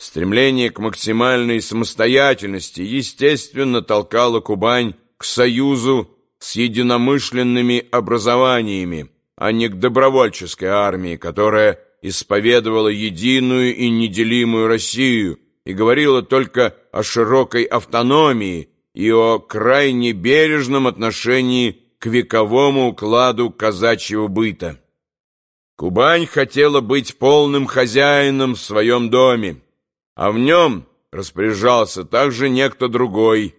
Стремление к максимальной самостоятельности естественно толкало Кубань к союзу с единомышленными образованиями, а не к добровольческой армии, которая исповедовала единую и неделимую Россию и говорила только о широкой автономии и о крайне бережном отношении к вековому укладу казачьего быта. Кубань хотела быть полным хозяином в своем доме, а в нем распоряжался также некто другой,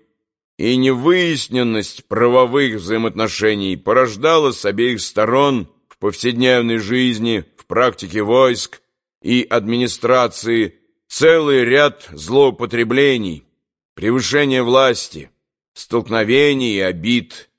и невыясненность правовых взаимоотношений порождала с обеих сторон в повседневной жизни, в практике войск и администрации целый ряд злоупотреблений, превышения власти, столкновений и обид.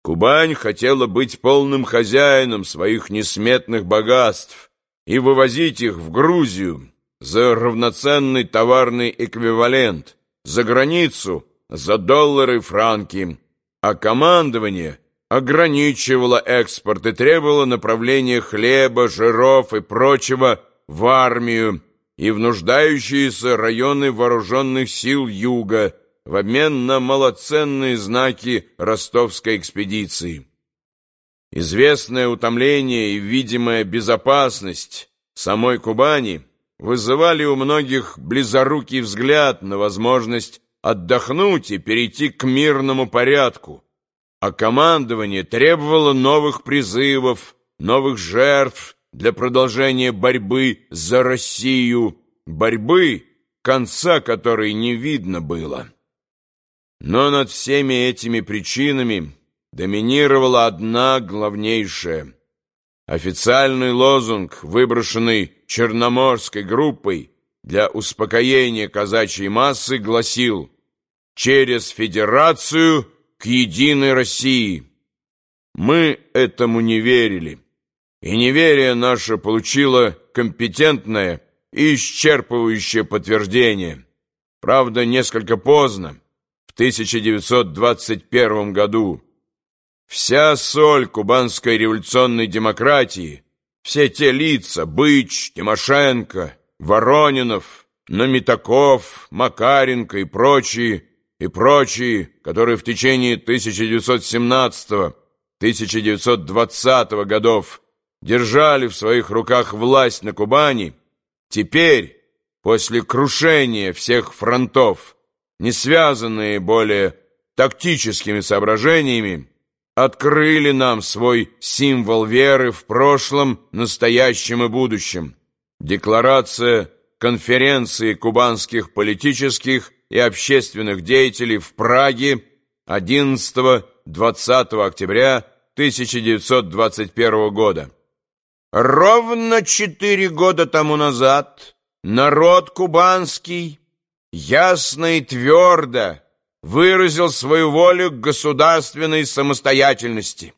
Кубань хотела быть полным хозяином своих несметных богатств и вывозить их в Грузию, за равноценный товарный эквивалент, за границу за доллары франки, а командование ограничивало экспорт и требовало направления хлеба, жиров и прочего в армию и в нуждающиеся районы вооруженных сил Юга в обмен на малоценные знаки ростовской экспедиции. Известное утомление и видимая безопасность самой Кубани – вызывали у многих близорукий взгляд на возможность отдохнуть и перейти к мирному порядку, а командование требовало новых призывов, новых жертв для продолжения борьбы за Россию, борьбы, конца которой не видно было. Но над всеми этими причинами доминировала одна главнейшая – Официальный лозунг, выброшенный Черноморской группой для успокоения казачьей массы, гласил «Через Федерацию к единой России». Мы этому не верили, и неверие наше получило компетентное и исчерпывающее подтверждение. Правда, несколько поздно, в 1921 году, Вся соль кубанской революционной демократии, все те лица, Быч, Тимошенко, Воронинов, Номитаков, Макаренко и прочие, и прочие, которые в течение 1917-1920 годов держали в своих руках власть на Кубани, теперь, после крушения всех фронтов, не связанные более тактическими соображениями, открыли нам свой символ веры в прошлом, настоящем и будущем. Декларация конференции кубанских политических и общественных деятелей в Праге 11-20 октября 1921 года. Ровно четыре года тому назад народ кубанский ясно и твердо выразил свою волю к государственной самостоятельности.